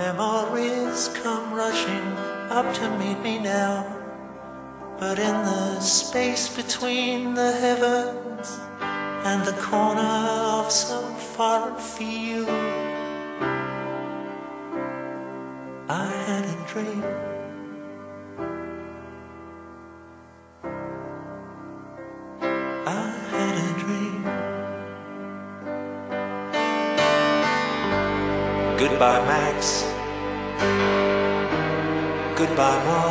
Memories come rushing up to meet me now. But in the space between the heavens and the corner of some foreign field, I had a dream. Goodbye, Max. Goodbye, Ma.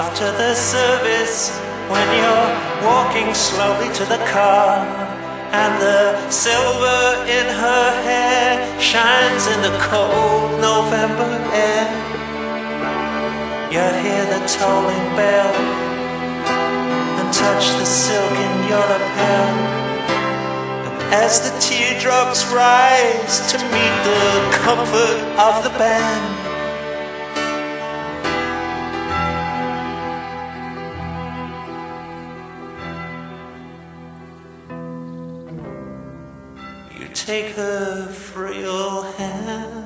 After the service, when you're walking slowly to the car, and the silver in her hair shines in the cold November air, you hear the tolling bell and touch the silk in your lapel. As the teardrops rise to meet the comfort of the band, You take her frail hand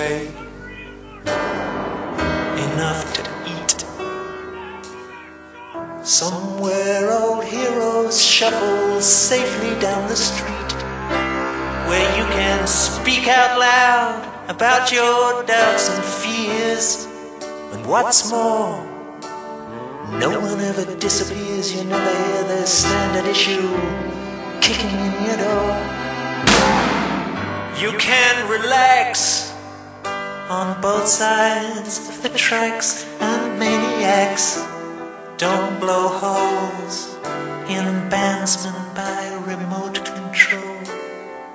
stay, enough to eat. Somewhere old heroes shuffle safely down the street, where you can speak out loud about your doubts and fears. And what's more, no one ever disappears, you never hear the standard issue kicking in your door. You can relax on both sides of the tracks, and maniacs don't blow holes in bandsmen by remote control.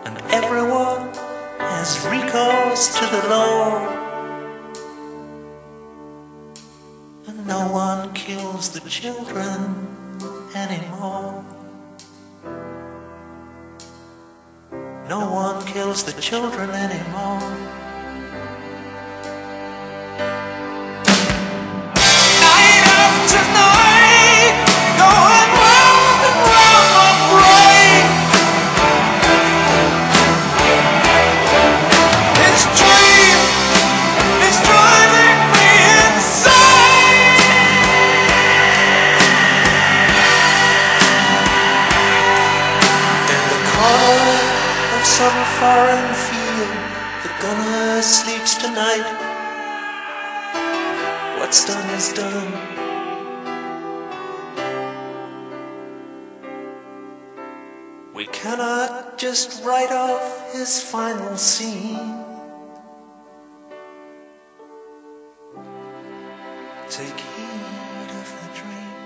And everyone has recourse to the law. And no one kills the children anymore. No one kills the children anymore. Of some foreign field, the gunner sleeps tonight. What's done is done. We cannot just write off his final scene. Take heed of the dream.